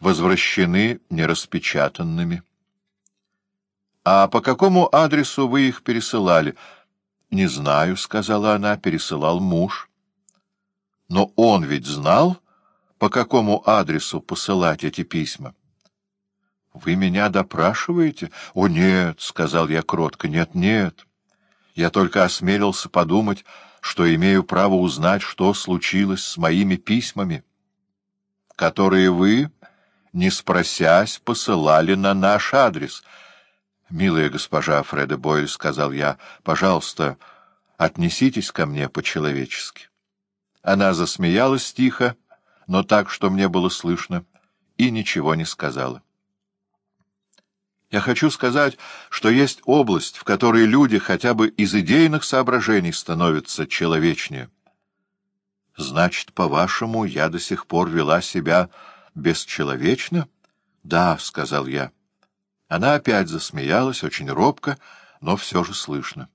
возвращены нераспечатанными. — А по какому адресу вы их пересылали? — Не знаю, — сказала она, — пересылал муж. — Но он ведь знал, по какому адресу посылать эти письма? — Вы меня допрашиваете? — О, нет, — сказал я кротко, — нет, нет. Я только осмелился подумать, что имею право узнать, что случилось с моими письмами, которые вы, не спросясь, посылали на наш адрес —— Милая госпожа Фреда Бойль, — сказал я, — пожалуйста, отнеситесь ко мне по-человечески. Она засмеялась тихо, но так, что мне было слышно, и ничего не сказала. Я хочу сказать, что есть область, в которой люди хотя бы из идейных соображений становятся человечнее. Значит, по-вашему, я до сих пор вела себя бесчеловечно? — Да, — сказал я. — она опять засмеялась, очень робко, но все же слышно.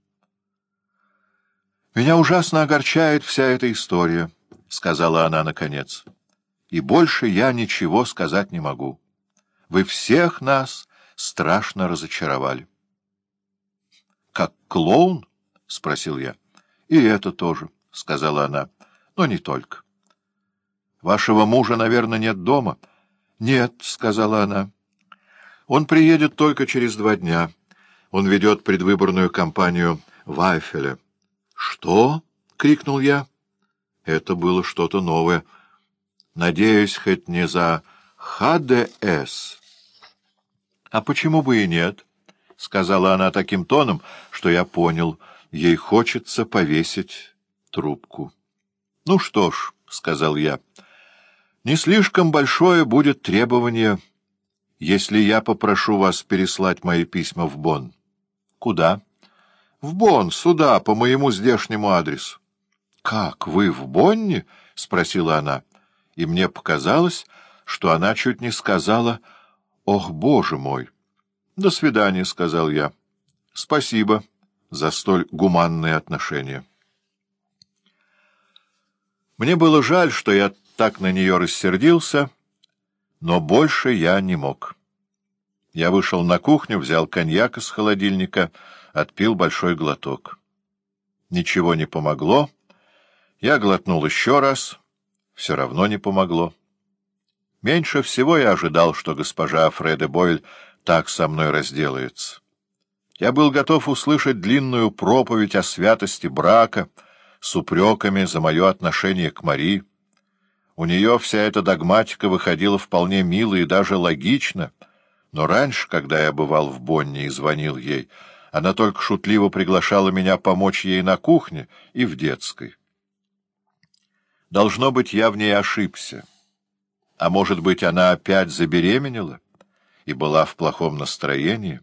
«Меня ужасно огорчает вся эта история», — сказала она наконец. «И больше я ничего сказать не могу. Вы всех нас страшно разочаровали». «Как клоун?» — спросил я. «И это тоже», — сказала она, — «но не только». «Вашего мужа, наверное, нет дома?» «Нет», — сказала она. Он приедет только через два дня. Он ведет предвыборную кампанию в Айфеле. — Что? — крикнул я. Это было что-то новое. Надеюсь, хоть не за ХДС. — А почему бы и нет? — сказала она таким тоном, что я понял. Ей хочется повесить трубку. — Ну что ж, — сказал я, — не слишком большое будет требование — если я попрошу вас переслать мои письма в Бонн. — Куда? — В Бонн, сюда, по моему здешнему адресу. — Как, вы в Бонне? — спросила она. И мне показалось, что она чуть не сказала «Ох, боже мой!» «До свидания», — сказал я. «Спасибо за столь гуманные отношения». Мне было жаль, что я так на нее рассердился, — но больше я не мог. Я вышел на кухню, взял коньяк из холодильника, отпил большой глоток. Ничего не помогло. Я глотнул еще раз. Все равно не помогло. Меньше всего я ожидал, что госпожа Фреде Бойль так со мной разделается. Я был готов услышать длинную проповедь о святости брака с упреками за мое отношение к Марии. У нее вся эта догматика выходила вполне мило и даже логично, но раньше, когда я бывал в Бонне и звонил ей, она только шутливо приглашала меня помочь ей на кухне и в детской. Должно быть, я в ней ошибся. А может быть, она опять забеременела и была в плохом настроении?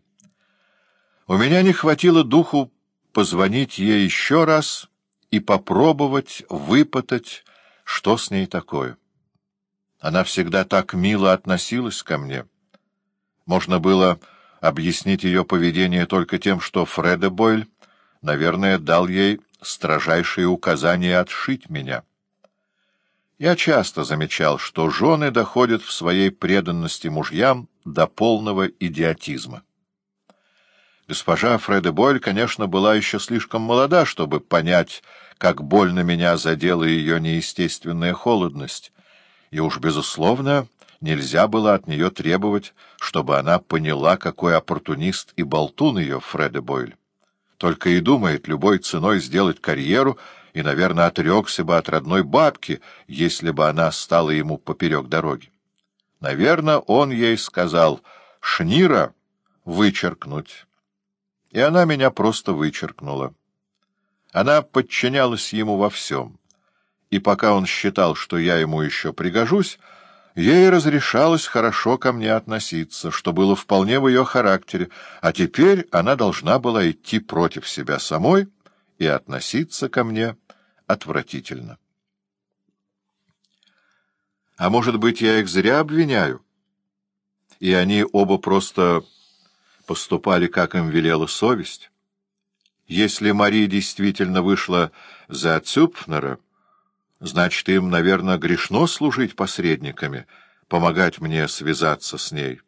У меня не хватило духу позвонить ей еще раз и попробовать выпытать, что с ней такое? Она всегда так мило относилась ко мне. Можно было объяснить ее поведение только тем, что Фреде Бойль, наверное, дал ей строжайшие указания отшить меня. Я часто замечал, что жены доходят в своей преданности мужьям до полного идиотизма. Госпожа Фреде Бойль, конечно, была еще слишком молода, чтобы понять, как больно меня задела ее неестественная холодность, и уж, безусловно, нельзя было от нее требовать, чтобы она поняла, какой оппортунист и болтун ее Фреде Бойль. Только и думает любой ценой сделать карьеру и, наверное, отрекся бы от родной бабки, если бы она стала ему поперек дороги. Наверное, он ей сказал «Шнира вычеркнуть» и она меня просто вычеркнула. Она подчинялась ему во всем, и пока он считал, что я ему еще пригожусь, ей разрешалось хорошо ко мне относиться, что было вполне в ее характере, а теперь она должна была идти против себя самой и относиться ко мне отвратительно. А может быть, я их зря обвиняю? И они оба просто поступали, как им велела совесть. Если Мария действительно вышла за Цюпфнера, значит, им, наверное, грешно служить посредниками, помогать мне связаться с ней.